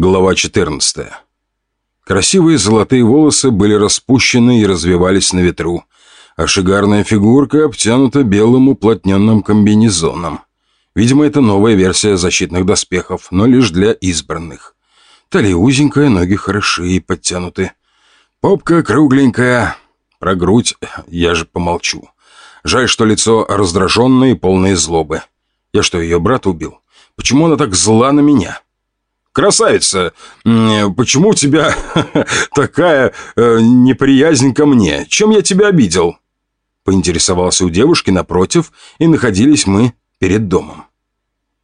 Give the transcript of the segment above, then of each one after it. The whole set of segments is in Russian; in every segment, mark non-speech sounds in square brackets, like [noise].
Глава 14. Красивые золотые волосы были распущены и развивались на ветру, а шигарная фигурка обтянута белым уплотненным комбинезоном. Видимо, это новая версия защитных доспехов, но лишь для избранных. Талия узенькая, ноги хороши и подтянуты. Попка кругленькая. Про грудь я же помолчу. Жаль, что лицо раздраженное и полное злобы. Я что, ее брат убил? Почему она так зла на меня?» «Красавица, почему у тебя [laughs] такая э, неприязнь ко мне? Чем я тебя обидел?» Поинтересовался у девушки напротив, и находились мы перед домом.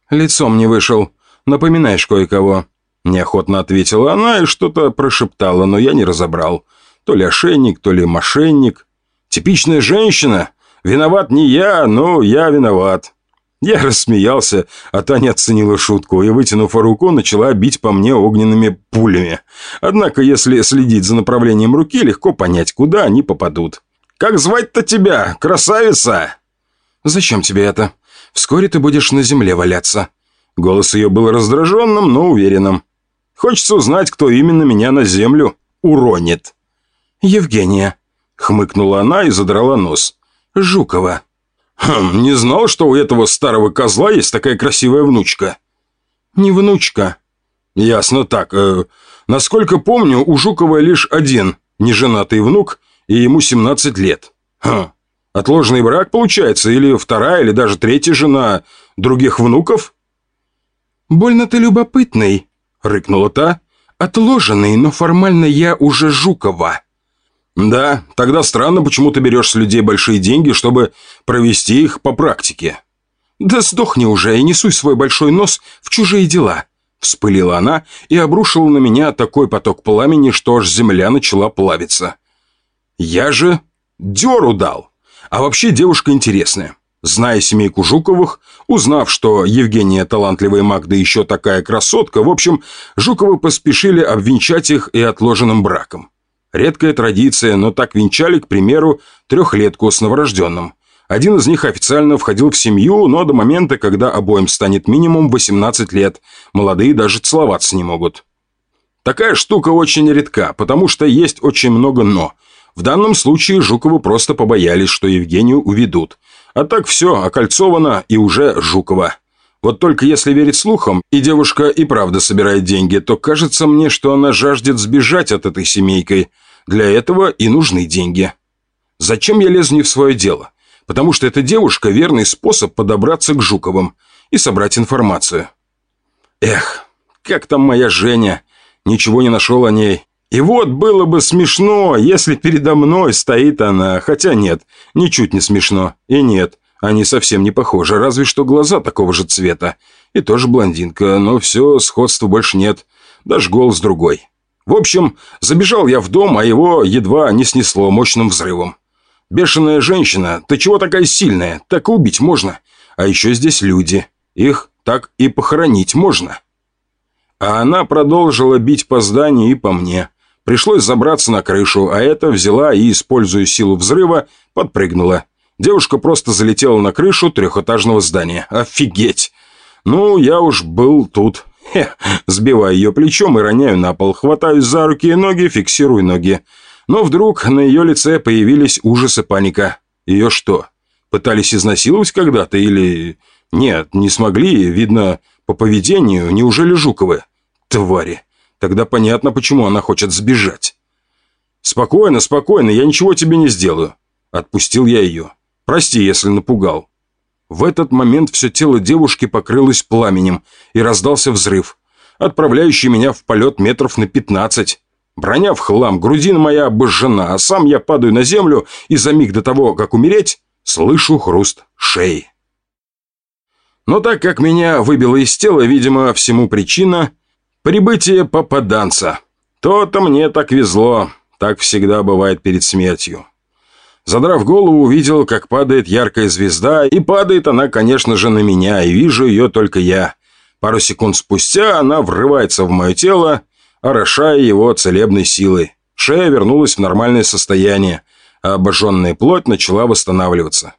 «Лицом не вышел. Напоминаешь кое-кого». Неохотно ответила она и что-то прошептала, но я не разобрал. То ли ошейник, то ли мошенник. «Типичная женщина. Виноват не я, но я виноват». Я рассмеялся, а Таня оценила шутку и, вытянув руку, начала бить по мне огненными пулями. Однако, если следить за направлением руки, легко понять, куда они попадут. «Как звать-то тебя, красавица?» «Зачем тебе это? Вскоре ты будешь на земле валяться». Голос ее был раздраженным, но уверенным. «Хочется узнать, кто именно меня на землю уронит». «Евгения», — хмыкнула она и задрала нос. «Жукова». Хм, не знал, что у этого старого козла есть такая красивая внучка. Не внучка. Ясно так. Э, насколько помню, у Жукова лишь один неженатый внук, и ему 17 лет. Хм. Отложенный брак, получается, или вторая, или даже третья жена других внуков? «Больно ты любопытный», — рыкнула та. «Отложенный, но формально я уже Жукова». «Да, тогда странно, почему ты берешь с людей большие деньги, чтобы провести их по практике». «Да сдохни уже и не суй свой большой нос в чужие дела», — вспылила она и обрушила на меня такой поток пламени, что аж земля начала плавиться. «Я же дёру дал. А вообще девушка интересная. Зная семейку Жуковых, узнав, что Евгения талантливая маг, да еще такая красотка, в общем, Жуковы поспешили обвенчать их и отложенным браком. Редкая традиция, но так венчали, к примеру, трехлетку с новорожденным. Один из них официально входил в семью, но до момента, когда обоим станет минимум 18 лет, молодые даже целоваться не могут. Такая штука очень редка, потому что есть очень много «но». В данном случае Жуковы просто побоялись, что Евгению уведут. А так все, окольцовано и уже Жукова. Вот только если верить слухам, и девушка и правда собирает деньги, то кажется мне, что она жаждет сбежать от этой семейкой – для этого и нужны деньги. Зачем я лезу не в свое дело? Потому что эта девушка – верный способ подобраться к Жуковым и собрать информацию. Эх, как там моя Женя? Ничего не нашел о ней. И вот было бы смешно, если передо мной стоит она. Хотя нет, ничуть не смешно. И нет, они совсем не похожи, разве что глаза такого же цвета. И тоже блондинка, но все, сходства больше нет. Даже голос другой. В общем, забежал я в дом, а его едва не снесло мощным взрывом. «Бешеная женщина, ты чего такая сильная? Так убить можно. А еще здесь люди. Их так и похоронить можно». А она продолжила бить по зданию и по мне. Пришлось забраться на крышу, а это взяла и, используя силу взрыва, подпрыгнула. Девушка просто залетела на крышу трехэтажного здания. Офигеть! Ну, я уж был тут. Хе, сбиваю ее плечом и роняю на пол, хватаюсь за руки и ноги, фиксирую ноги. Но вдруг на ее лице появились ужас и паника. Ее что, пытались изнасиловать когда-то или... Нет, не смогли, видно, по поведению, неужели Жуковы? Твари. Тогда понятно, почему она хочет сбежать. «Спокойно, спокойно, я ничего тебе не сделаю». Отпустил я ее. «Прости, если напугал». В этот момент все тело девушки покрылось пламенем, и раздался взрыв, отправляющий меня в полет метров на пятнадцать. Броня в хлам, грудина моя обожжена, а сам я падаю на землю, и за миг до того, как умереть, слышу хруст шеи. Но так как меня выбило из тела, видимо, всему причина – прибытие попаданца. То-то мне так везло, так всегда бывает перед смертью. Задрав голову, увидел, как падает яркая звезда, и падает она, конечно же, на меня, и вижу ее только я. Пару секунд спустя она врывается в мое тело, орошая его целебной силой. Шея вернулась в нормальное состояние, а обожженная плоть начала восстанавливаться.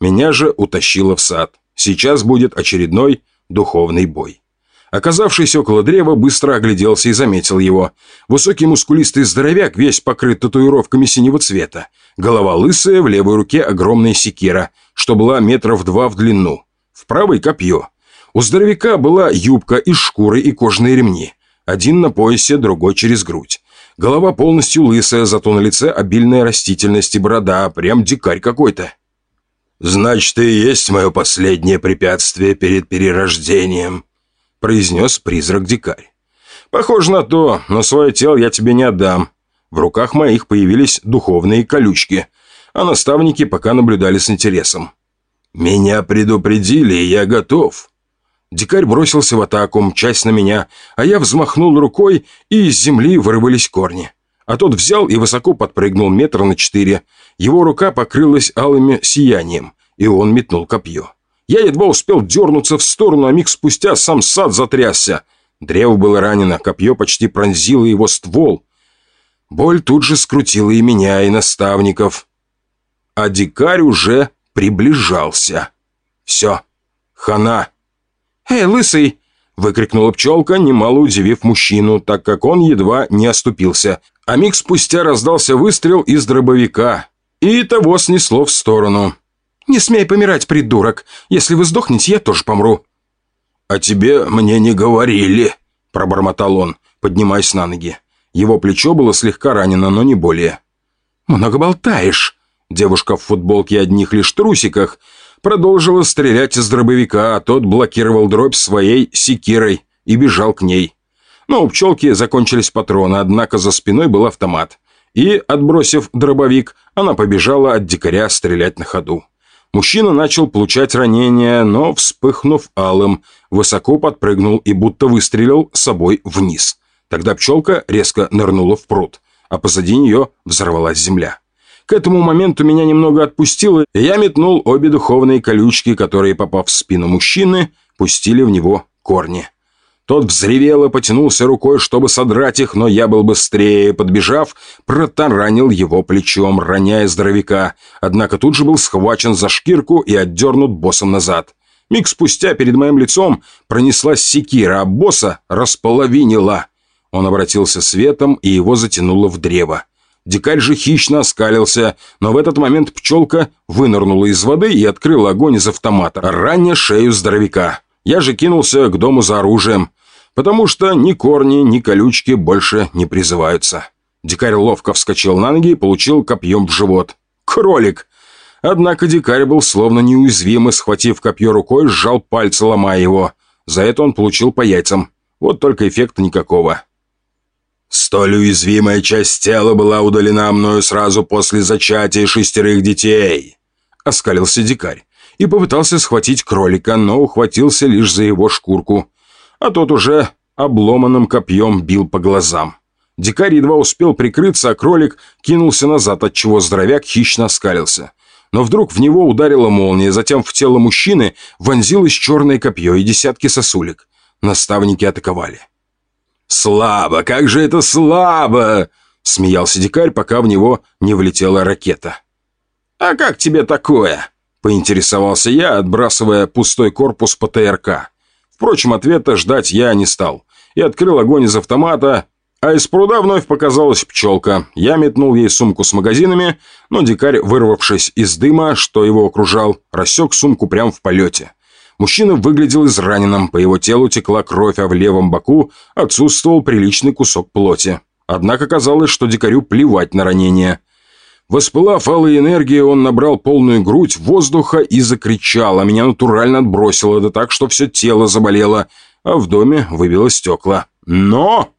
Меня же утащило в сад. Сейчас будет очередной духовный бой. Оказавшись около древа, быстро огляделся и заметил его. Высокий мускулистый здоровяк, весь покрыт татуировками синего цвета. Голова лысая, в левой руке огромная секира, что была метров два в длину. В правой копье. У здоровяка была юбка из шкуры и кожаные ремни. Один на поясе, другой через грудь. Голова полностью лысая, зато на лице обильная растительность и борода, прям дикарь какой-то. «Значит, и есть мое последнее препятствие перед перерождением», произнес призрак-дикарь. «Похоже на то, но свое тело я тебе не отдам. В руках моих появились духовные колючки, а наставники пока наблюдали с интересом. «Меня предупредили, и я готов». Дикарь бросился в атаку, мчась на меня, а я взмахнул рукой, и из земли вырвались корни. А тот взял и высоко подпрыгнул метр на четыре. Его рука покрылась алым сиянием, и он метнул копье. Я едва успел дернуться в сторону, а миг спустя сам сад затрясся. Древо было ранено, копье почти пронзило его ствол. Боль тут же скрутила и меня, и наставников. А дикарь уже приближался. Все, хана. «Эй, лысый!» — выкрикнула пчелка, немало удивив мужчину, так как он едва не оступился. А миг спустя раздался выстрел из дробовика, и того снесло в сторону. «Не смей помирать, придурок. Если вы сдохнете, я тоже помру». «А тебе мне не говорили», – пробормотал он, поднимаясь на ноги. Его плечо было слегка ранено, но не более. «Много болтаешь». Девушка в футболке и одних лишь трусиках продолжила стрелять из дробовика, а тот блокировал дробь своей секирой и бежал к ней. Но у пчелки закончились патроны, однако за спиной был автомат. И, отбросив дробовик, она побежала от дикаря стрелять на ходу. Мужчина начал получать ранения, но, вспыхнув алым, высоко подпрыгнул и будто выстрелил собой вниз. Тогда пчелка резко нырнула в пруд, а позади нее взорвалась земля. К этому моменту меня немного отпустило, и я метнул обе духовные колючки, которые, попав в спину мужчины, пустили в него корни. Тот взревел и потянулся рукой, чтобы содрать их, но я был быстрее, подбежав, протаранил его плечом, роняя здоровяка, однако тут же был схвачен за шкирку и отдернут боссом назад. Миг спустя перед моим лицом пронеслась секира, а босса располовинила. Он обратился светом, и его затянуло в древо. Дикарь же хищно оскалился, но в этот момент пчелка вынырнула из воды и открыла огонь из автомата, раня шею здоровяка. Я же кинулся к дому за оружием потому что ни корни, ни колючки больше не призываются. Дикарь ловко вскочил на ноги и получил копьем в живот. Кролик! Однако дикарь был словно неуязвим и, схватив копье рукой, сжал пальцы, ломая его. За это он получил по яйцам. Вот только эффекта никакого. «Столь уязвимая часть тела была удалена мною сразу после зачатия шестерых детей», — оскалился дикарь и попытался схватить кролика, но ухватился лишь за его шкурку а тот уже обломанным копьем бил по глазам. Дикарь едва успел прикрыться, а кролик кинулся назад, отчего здоровяк хищно оскалился. Но вдруг в него ударила молния, затем в тело мужчины вонзилось черное копье и десятки сосулек. Наставники атаковали. «Слабо! Как же это слабо!» Смеялся дикарь, пока в него не влетела ракета. «А как тебе такое?» Поинтересовался я, отбрасывая пустой корпус ПТРК. Впрочем, ответа ждать я не стал. И открыл огонь из автомата, а из пруда вновь показалась пчелка. Я метнул ей сумку с магазинами, но дикарь, вырвавшись из дыма, что его окружал, рассек сумку прямо в полете. Мужчина выглядел израненным, по его телу текла кровь, а в левом боку отсутствовал приличный кусок плоти. Однако казалось, что дикарю плевать на ранение. Воспылав алой энергией, он набрал полную грудь воздуха и закричал, а меня натурально отбросило, да так, что все тело заболело, а в доме выбило стекла. «Но!»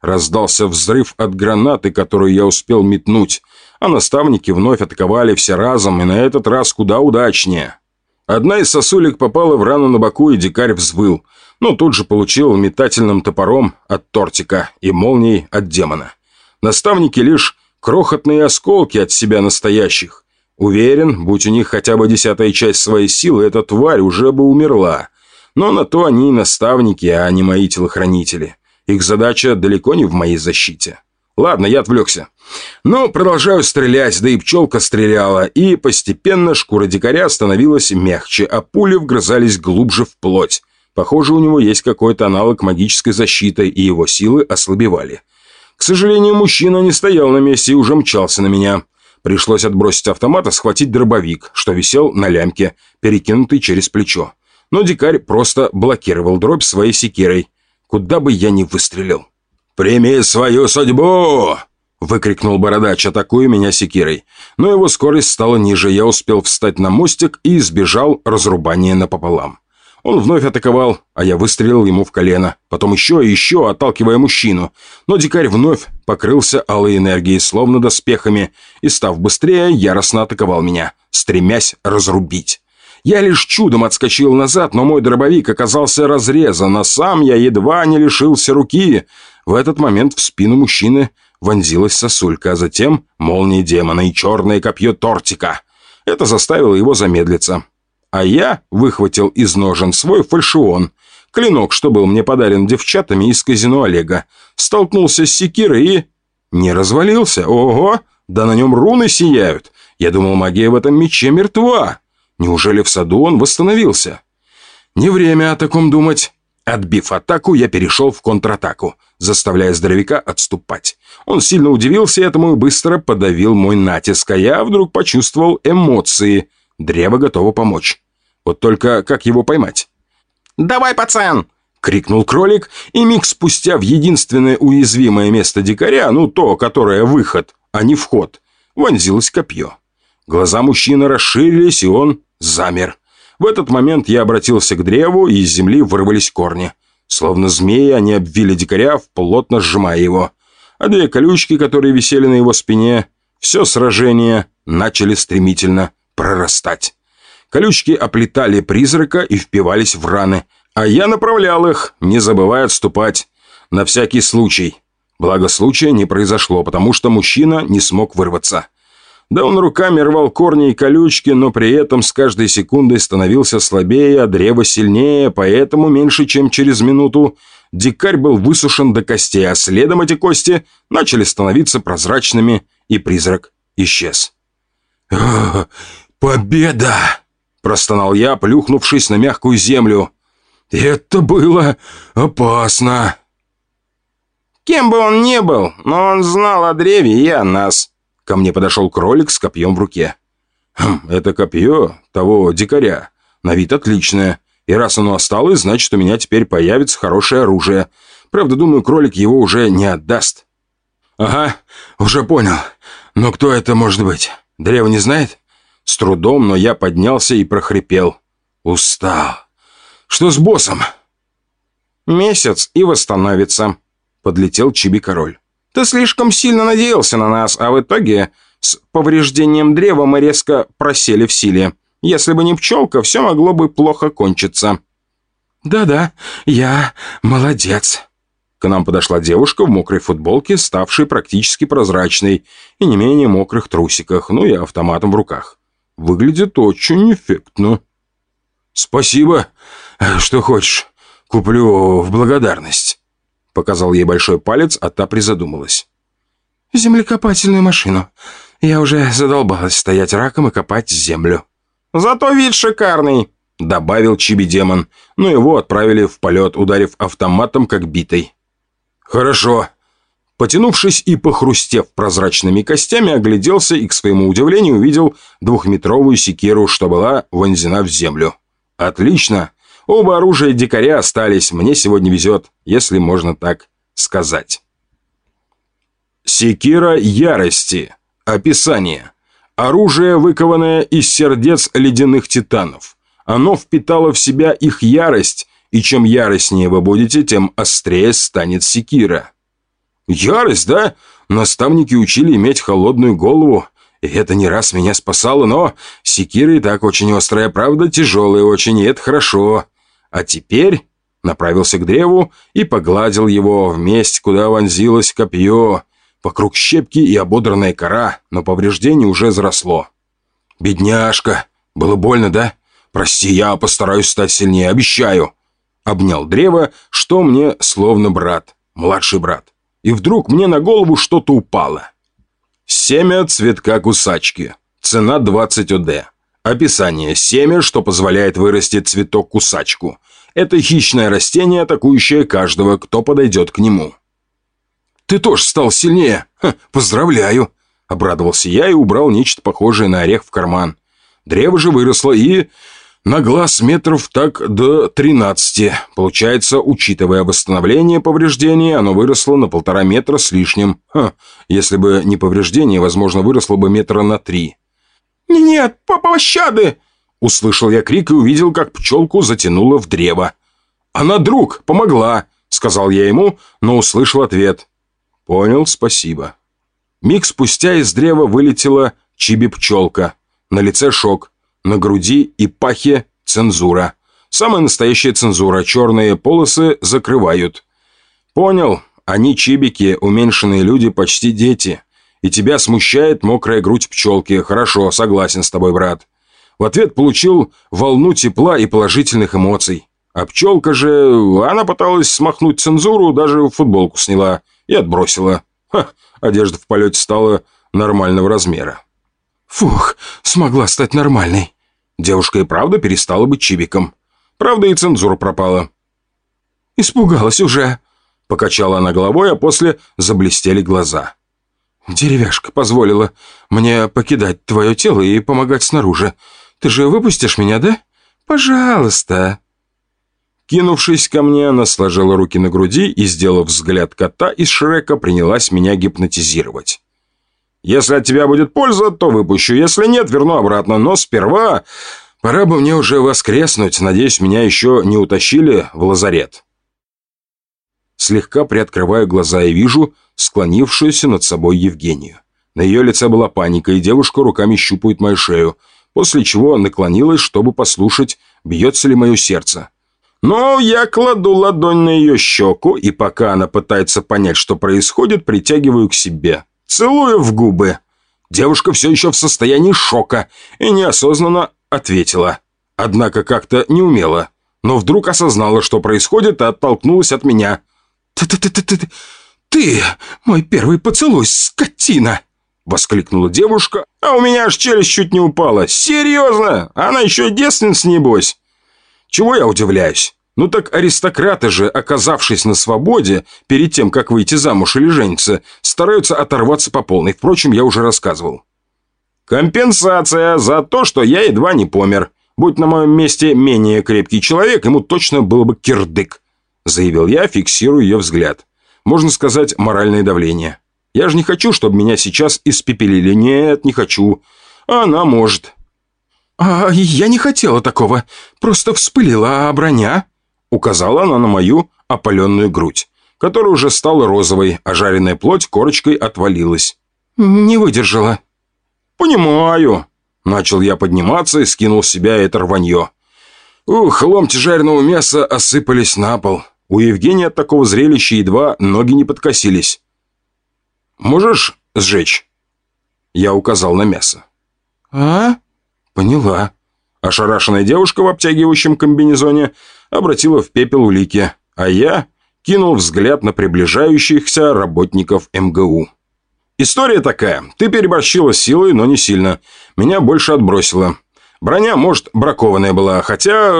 Раздался взрыв от гранаты, которую я успел метнуть, а наставники вновь атаковали все разом, и на этот раз куда удачнее. Одна из сосулек попала в рану на боку, и дикарь взвыл, но тут же получил метательным топором от тортика и молнией от демона. Наставники лишь крохотные осколки от себя настоящих. Уверен, будь у них хотя бы десятая часть своей силы, эта тварь уже бы умерла. Но на то они и наставники, а не мои телохранители. Их задача далеко не в моей защите. Ладно, я отвлекся. Но продолжаю стрелять, да и пчелка стреляла, и постепенно шкура дикаря становилась мягче, а пули вгрызались глубже в плоть. Похоже, у него есть какой-то аналог магической защиты, и его силы ослабевали. К сожалению, мужчина не стоял на месте и уже мчался на меня. Пришлось отбросить автомат и схватить дробовик, что висел на лямке, перекинутый через плечо. Но дикарь просто блокировал дробь своей секирой. Куда бы я ни выстрелил. «Прими свою судьбу!» Выкрикнул бородач, атакуя меня секирой. Но его скорость стала ниже, я успел встать на мостик и избежал разрубания напополам. Он вновь атаковал, а я выстрелил ему в колено. Потом еще и еще, отталкивая мужчину. Но дикарь вновь покрылся алой энергией, словно доспехами, и, став быстрее, яростно атаковал меня, стремясь разрубить. Я лишь чудом отскочил назад, но мой дробовик оказался разрезан, а сам я едва не лишился руки. В этот момент в спину мужчины вонзилась сосулька, а затем молния демона и черное копье тортика. Это заставило его замедлиться а я выхватил из ножен свой фальшион. Клинок, что был мне подарен девчатами из казино Олега. Столкнулся с секирой и... Не развалился. Ого! Да на нем руны сияют. Я думал, магия в этом мече мертва. Неужели в саду он восстановился? Не время о таком думать. Отбив атаку, я перешел в контратаку, заставляя здоровяка отступать. Он сильно удивился этому и быстро подавил мой натиск, а я вдруг почувствовал эмоции. Древо готово помочь. Вот только как его поймать? «Давай, пацан!» — крикнул кролик, и миг спустя в единственное уязвимое место дикаря, ну то, которое выход, а не вход, вонзилось копье. Глаза мужчины расширились, и он замер. В этот момент я обратился к древу, и из земли вырвались корни. Словно змеи, они обвили дикаря, плотно сжимая его. А две колючки, которые висели на его спине, все сражение начали стремительно прорастать. Колючки оплетали призрака и впивались в раны, а я направлял их, не забывая отступать. На всякий случай. Благо случая не произошло, потому что мужчина не смог вырваться. Да он руками рвал корни и колючки, но при этом с каждой секундой становился слабее, а древо сильнее, поэтому меньше чем через минуту дикарь был высушен до костей, а следом эти кости начали становиться прозрачными, и призрак исчез. «Победа!» Простонал я, плюхнувшись на мягкую землю. «Это было опасно!» «Кем бы он ни был, но он знал о древе и о нас!» Ко мне подошел кролик с копьем в руке. «Хм, это копье того дикаря. На вид отличное. И раз оно осталось, значит, у меня теперь появится хорошее оружие. Правда, думаю, кролик его уже не отдаст». «Ага, уже понял. Но кто это может быть? Древо не знает?» С трудом, но я поднялся и прохрипел. Устал. Что с боссом? Месяц и восстановится. Подлетел Чиби-король. Ты слишком сильно надеялся на нас, а в итоге с повреждением древа мы резко просели в силе. Если бы не пчелка, все могло бы плохо кончиться. «Да-да, я молодец». К нам подошла девушка в мокрой футболке, ставшей практически прозрачной, и не менее мокрых трусиках, ну и автоматом в руках. Выглядит очень эффектно. Спасибо. Что хочешь, куплю в благодарность. Показал ей большой палец, а та призадумалась. Землекопательную машину. Я уже задолбалась стоять раком и копать землю. Зато вид шикарный, добавил Чиби-демон, но его отправили в полет, ударив автоматом как битой. «Хорошо», Потянувшись и похрустев прозрачными костями, огляделся и, к своему удивлению, увидел двухметровую секиру, что была вонзена в землю. «Отлично! Оба оружия дикаря остались. Мне сегодня везет, если можно так сказать». Секира ярости. Описание. Оружие, выкованное из сердец ледяных титанов. Оно впитало в себя их ярость, и чем яростнее вы будете, тем острее станет секира. Ярость, да? Наставники учили иметь холодную голову. И это не раз меня спасало, но секира и так очень острая, правда, тяжелая очень, и это хорошо. А теперь направился к древу и погладил его в месте, куда вонзилось копье. Вокруг щепки и ободранная кора, но повреждение уже заросло. «Бедняжка! Было больно, да? Прости, я постараюсь стать сильнее, обещаю!» Обнял древо, что мне словно брат, младший брат и вдруг мне на голову что-то упало. Семя цветка кусачки. Цена 20 ОД. Описание. Семя, что позволяет вырасти цветок кусачку. Это хищное растение, атакующее каждого, кто подойдет к нему. «Ты тоже стал сильнее! Ха, поздравляю!» Обрадовался я и убрал нечто похожее на орех в карман. Древо же выросло и... На глаз метров так до 13. Получается, учитывая восстановление повреждений, оно выросло на полтора метра с лишним. Ха, если бы не повреждение, возможно, выросло бы метра на три. «Нет, папа, пощады!» Услышал я крик и увидел, как пчелку затянуло в древо. «Она, друг, помогла!» Сказал я ему, но услышал ответ. «Понял, спасибо». Миг спустя из древа вылетела чиби-пчелка. На лице шок. На груди и пахе цензура. Самая настоящая цензура. Черные полосы закрывают. Понял. Они чибики, уменьшенные люди, почти дети. И тебя смущает мокрая грудь пчелки. Хорошо, согласен с тобой, брат. В ответ получил волну тепла и положительных эмоций. А пчелка же, она пыталась смахнуть цензуру, даже футболку сняла и отбросила. Ха, одежда в полете стала нормального размера. Фух, смогла стать нормальной. Девушка и правда перестала быть чибиком. Правда, и цензура пропала. «Испугалась уже», — покачала она головой, а после заблестели глаза. «Деревяшка позволила мне покидать твое тело и помогать снаружи. Ты же выпустишь меня, да? Пожалуйста». Кинувшись ко мне, она сложила руки на груди и, сделав взгляд кота из Шрека, принялась меня гипнотизировать. Если от тебя будет польза, то выпущу. Если нет, верну обратно. Но сперва пора бы мне уже воскреснуть. Надеюсь, меня еще не утащили в лазарет. Слегка приоткрываю глаза и вижу склонившуюся над собой Евгению. На ее лице была паника, и девушка руками щупает мою шею, после чего наклонилась, чтобы послушать, бьется ли мое сердце. Но я кладу ладонь на ее щеку, и пока она пытается понять, что происходит, притягиваю к себе целую в губы. Девушка все еще в состоянии шока и неосознанно ответила. Однако как-то не умела, но вдруг осознала, что происходит, и оттолкнулась от меня. «Ты-ты-ты-ты-ты... Ты, мой первый поцелуй, скотина!» Воскликнула девушка, а у меня аж челюсть чуть не упала. «Серьезно? Она еще девственница, небось?» Чего я удивляюсь? Ну так аристократы же, оказавшись на свободе, перед тем, как выйти замуж или жениться, стараются оторваться по полной. Впрочем, я уже рассказывал. Компенсация за то, что я едва не помер. Будь на моем месте менее крепкий человек, ему точно было бы кирдык, заявил я, фиксируя ее взгляд. Можно сказать, моральное давление. Я же не хочу, чтобы меня сейчас испепелили. Нет, не хочу. Она может. «А я не хотела такого. Просто вспылила, а броня...» Указала она на мою опаленную грудь, которая уже стала розовой, а жареная плоть корочкой отвалилась. «Не выдержала». «Понимаю». Начал я подниматься и скинул с себя это рванье. Ух, ломти жареного мяса осыпались на пол. У Евгения от такого зрелища едва ноги не подкосились. «Можешь сжечь?» Я указал на мясо. «А? Поняла». Ошарашенная девушка в обтягивающем комбинезоне обратила в пепел улики, а я кинул взгляд на приближающихся работников МГУ. История такая. Ты переборщила силой, но не сильно. Меня больше отбросило. Броня, может, бракованная была, хотя...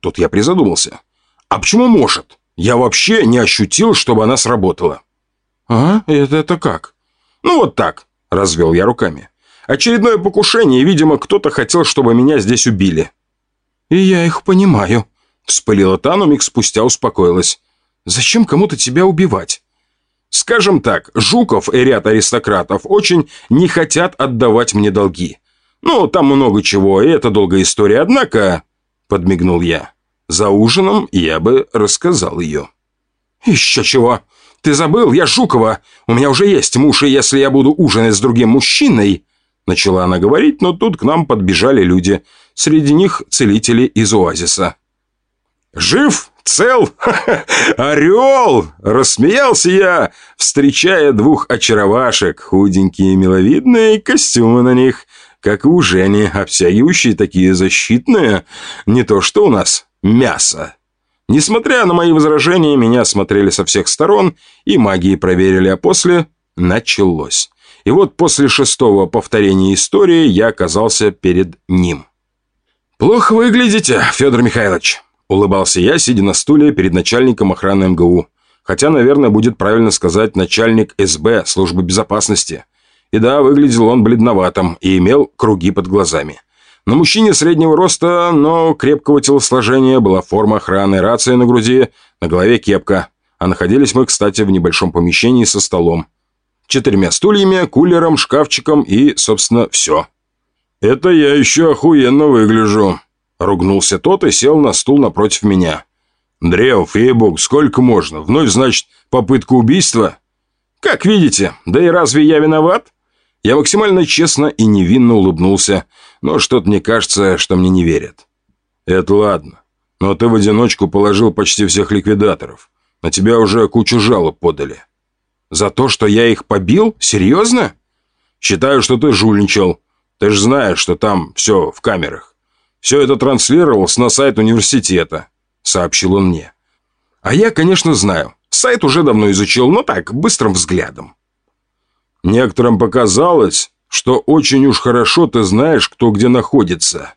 Тут я призадумался. А почему может? Я вообще не ощутил, чтобы она сработала. А? Это, это как? Ну вот так, развел я руками. Очередное покушение, видимо, кто-то хотел, чтобы меня здесь убили. И я их понимаю. Вспылила та, но миг спустя успокоилась. «Зачем кому-то тебя убивать?» «Скажем так, Жуков и ряд аристократов очень не хотят отдавать мне долги. Ну, там много чего, и это долгая история, однако...» Подмигнул я. «За ужином я бы рассказал ее». «Еще чего! Ты забыл, я Жукова. У меня уже есть муж, и если я буду ужинать с другим мужчиной...» Начала она говорить, но тут к нам подбежали люди. Среди них целители из оазиса. «Жив? Цел? [laughs] Орел!» – рассмеялся я, встречая двух очаровашек, худенькие миловидные, костюмы на них, как и у Жени, обтягивающие такие защитные, не то что у нас, мясо. Несмотря на мои возражения, меня смотрели со всех сторон и магии проверили, а после началось. И вот после шестого повторения истории я оказался перед ним. «Плохо выглядите, Федор Михайлович», Улыбался я, сидя на стуле перед начальником охраны МГУ. Хотя, наверное, будет правильно сказать начальник СБ, службы безопасности. И да, выглядел он бледноватым и имел круги под глазами. На мужчине среднего роста, но крепкого телосложения была форма охраны, рация на груди, на голове кепка. А находились мы, кстати, в небольшом помещении со столом. Четырьмя стульями, кулером, шкафчиком и, собственно, все. «Это я еще охуенно выгляжу», — ругнулся тот и сел на стул напротив меня. «Древ, ей-бог, сколько можно? Вновь, значит, попытка убийства?» «Как видите, да и разве я виноват?» Я максимально честно и невинно улыбнулся, но что-то мне кажется, что мне не верят. «Это ладно. Но ты в одиночку положил почти всех ликвидаторов. На тебя уже кучу жалоб подали». «За то, что я их побил? Серьезно?» «Считаю, что ты жульничал. Ты же знаешь, что там все в камерах. Все это транслировалось на сайт университета», — сообщил он мне. «А я, конечно, знаю. Сайт уже давно изучил, но так, быстрым взглядом. Некоторым показалось, что очень уж хорошо ты знаешь, кто где находится.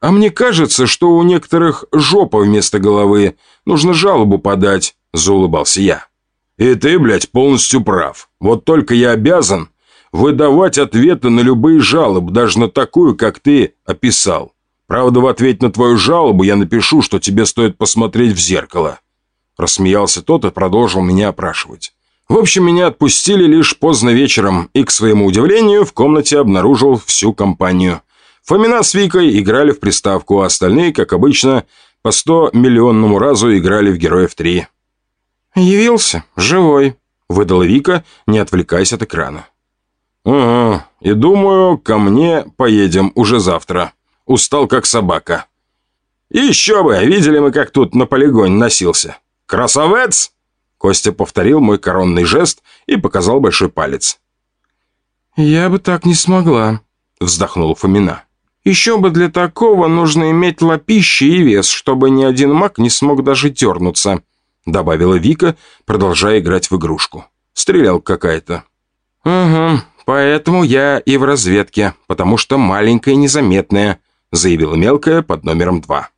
А мне кажется, что у некоторых жопа вместо головы. Нужно жалобу подать, заулыбался я. И ты, блядь, полностью прав. Вот только я обязан выдавать ответы на любые жалобы, даже на такую, как ты описал. Правда, в ответ на твою жалобу я напишу, что тебе стоит посмотреть в зеркало. Рассмеялся тот и продолжил меня опрашивать. В общем, меня отпустили лишь поздно вечером, и, к своему удивлению, в комнате обнаружил всю компанию. Фомина с Викой играли в приставку, а остальные, как обычно, по сто миллионному разу играли в Героев 3. «Явился, живой», — выдала Вика, не отвлекаясь от экрана. «Угу, и думаю, ко мне поедем уже завтра. Устал, как собака». «Еще бы, видели мы, как тут на полигоне носился. Красавец!» Костя повторил мой коронный жест и показал большой палец. «Я бы так не смогла», — вздохнула Фомина. «Еще бы для такого нужно иметь лапище и вес, чтобы ни один маг не смог даже дернуться», — добавила Вика, продолжая играть в игрушку. Стрелял какая-то. «Угу, поэтому я и в разведке, потому что маленькая незаметная», — заявила мелкая под номером два.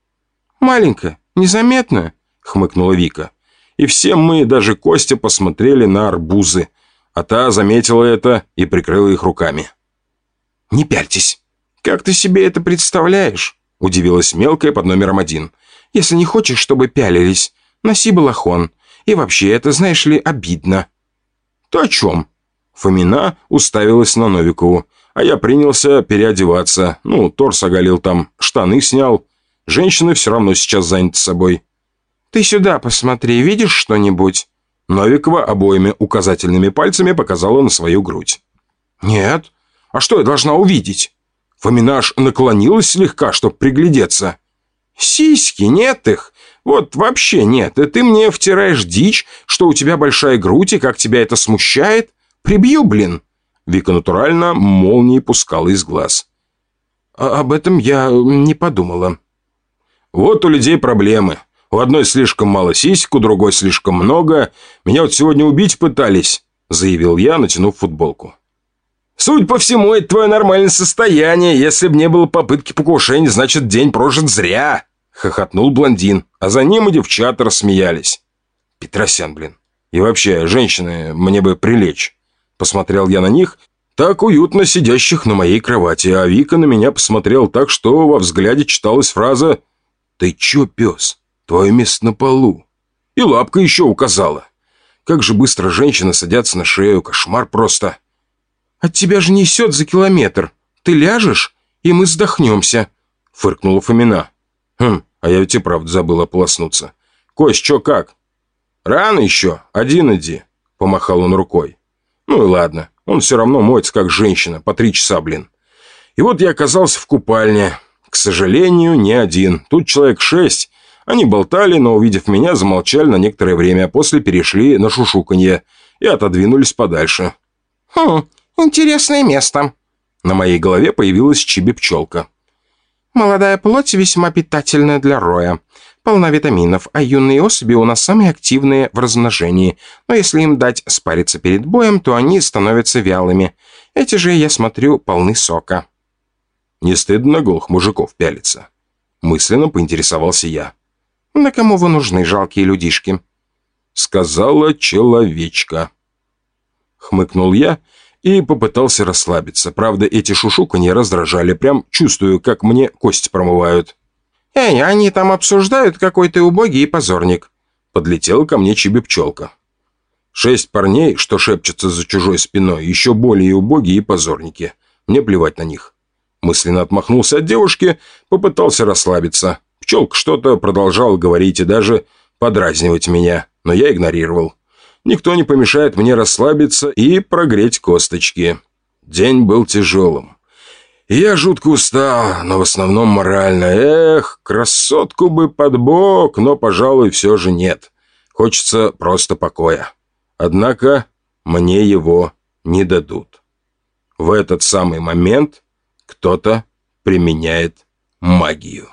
«Маленькая, незаметная?» — хмыкнула Вика. И все мы, даже Костя, посмотрели на арбузы. А та заметила это и прикрыла их руками. «Не пяльтесь. Как ты себе это представляешь?» Удивилась мелкая под номером один. «Если не хочешь, чтобы пялились, носи балахон. И вообще, это, знаешь ли, обидно». «Ты о чем?» Фомина уставилась на Новикову, а я принялся переодеваться. Ну, торс оголил там, штаны снял. Женщины все равно сейчас заняты собой. «Ты сюда посмотри, видишь что-нибудь?» Новикова обоими указательными пальцами показала на свою грудь. «Нет. А что я должна увидеть?» Фоминаж наклонилась слегка, чтобы приглядеться. «Сиськи, нет их. Вот вообще нет. И ты мне втираешь дичь, что у тебя большая грудь, и как тебя это смущает? Прибью, блин!» Вика натурально молнией пускала из глаз. А «Об этом я не подумала». «Вот у людей проблемы. У одной слишком мало сисек, у другой слишком много. Меня вот сегодня убить пытались», — заявил я, натянув футболку. «Суть по всему, это твое нормальное состояние. Если бы не было попытки покушения, значит, день прожит зря», — хохотнул блондин, а за ним и девчата рассмеялись. «Петросян, блин. И вообще, женщины, мне бы прилечь». Посмотрел я на них, так уютно сидящих на моей кровати, а Вика на меня посмотрел так, что во взгляде читалась фраза «Ты чё, пес? Твое место на полу. И лапка еще указала. Как же быстро женщины садятся на шею, кошмар просто. От тебя же несет за километр. Ты ляжешь, и мы вздохнемся, фыркнула Фомина. Хм, а я ведь и правда забыл ополоснуться. Кость, чё как? Рано еще, один иди, помахал он рукой. Ну и ладно, он все равно моется как женщина, по три часа, блин. И вот я оказался в купальне. К сожалению, не один. Тут человек шесть, они болтали, но, увидев меня, замолчали на некоторое время, а после перешли на шушуканье и отодвинулись подальше. «Хм, интересное место». На моей голове появилась чиби-пчелка. «Молодая плоть весьма питательная для роя. Полна витаминов, а юные особи у нас самые активные в размножении. Но если им дать спариться перед боем, то они становятся вялыми. Эти же, я смотрю, полны сока». Не стыдно голых мужиков пялиться. Мысленно поинтересовался я. «Да кому вы нужны, жалкие людишки?» Сказала человечка. Хмыкнул я и попытался расслабиться. Правда, эти шушуканье раздражали. Прям чувствую, как мне кость промывают. «Эй, они там обсуждают, какой ты убогий и позорник!» Подлетела ко мне чиби-пчелка. Шесть парней, что шепчутся за чужой спиной, еще более убогие и позорники. Мне плевать на них. Мысленно отмахнулся от девушки, попытался расслабиться. Пчелка что-то продолжал говорить и даже подразнивать меня, но я игнорировал. Никто не помешает мне расслабиться и прогреть косточки. День был тяжелым. Я жутко устал, но в основном морально. Эх, красотку бы под бок, но, пожалуй, все же нет. Хочется просто покоя. Однако мне его не дадут. В этот самый момент кто-то применяет магию.